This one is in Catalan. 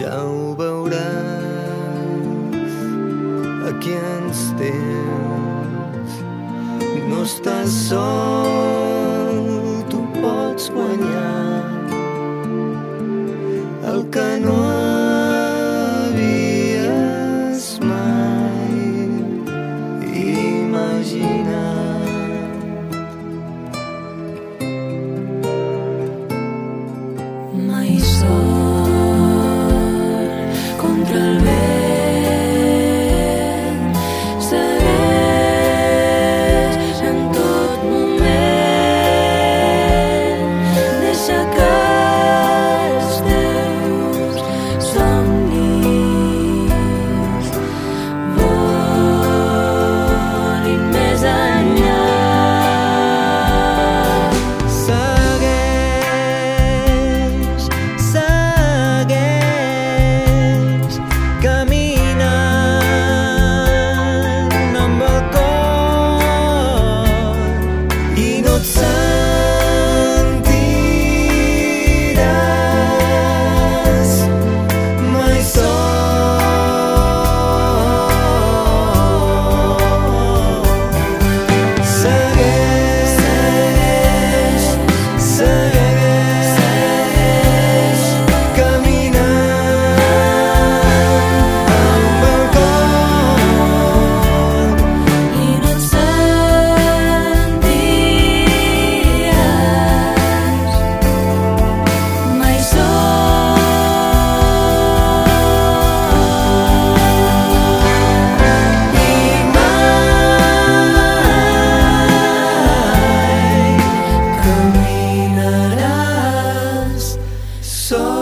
Ja ho veuràs, aquí ens tens. No estàs sol, tu pots guanyar el que no havies mai imaginat. Mai sol tal vez. sol.